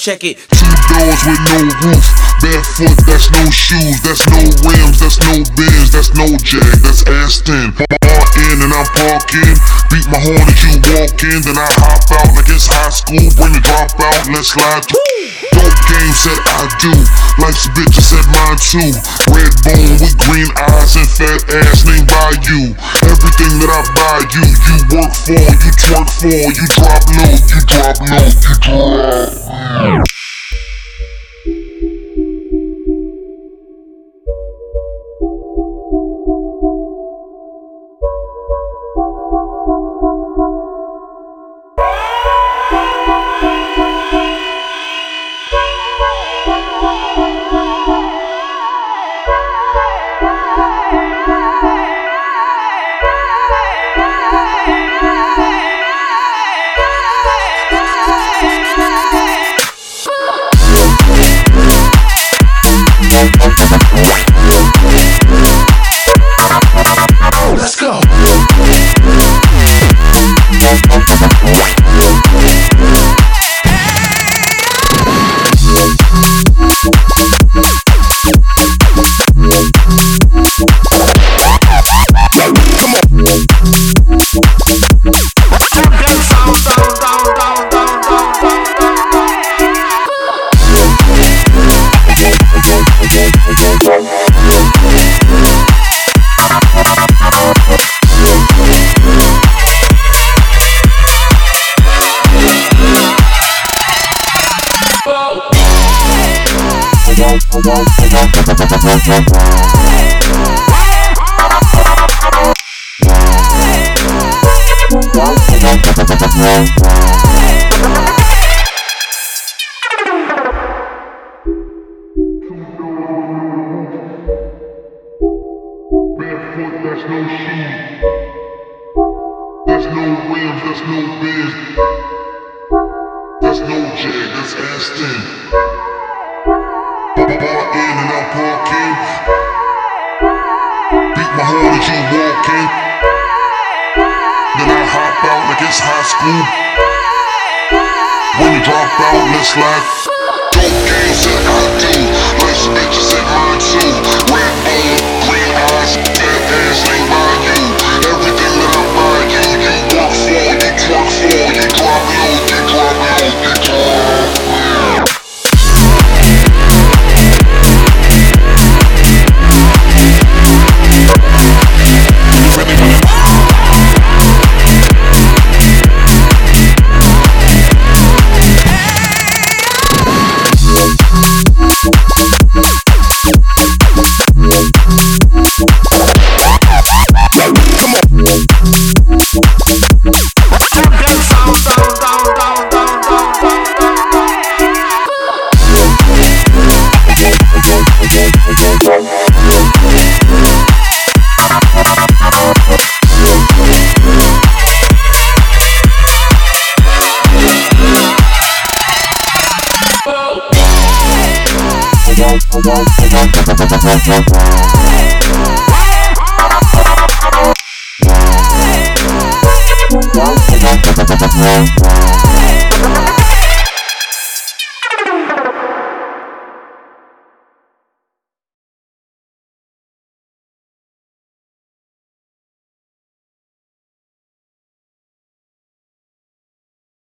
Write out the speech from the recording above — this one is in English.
check it. Two doors with no roof. Barefoot, that's no shoes. That's no rims, that's no bins, that's no jack, that's Aston. Bar in and I'm parking. Beat my horn as you walk in, then I hop out like it's high school. Bring the drop out, let's slide through. Dope game said I do. Life's a bitch, I said mine too. Red bone with green eyes and fat ass named by you. Everything that I buy you, you work for, you twerk for, you drop low, you drop low, you drop. That's no shoes. That's no In and I'm parking. Beat my horn as you walk I hop out like it's high school. When drop out, let's slide. Dope game said I do. Life's a bitch, I said mine too. Go.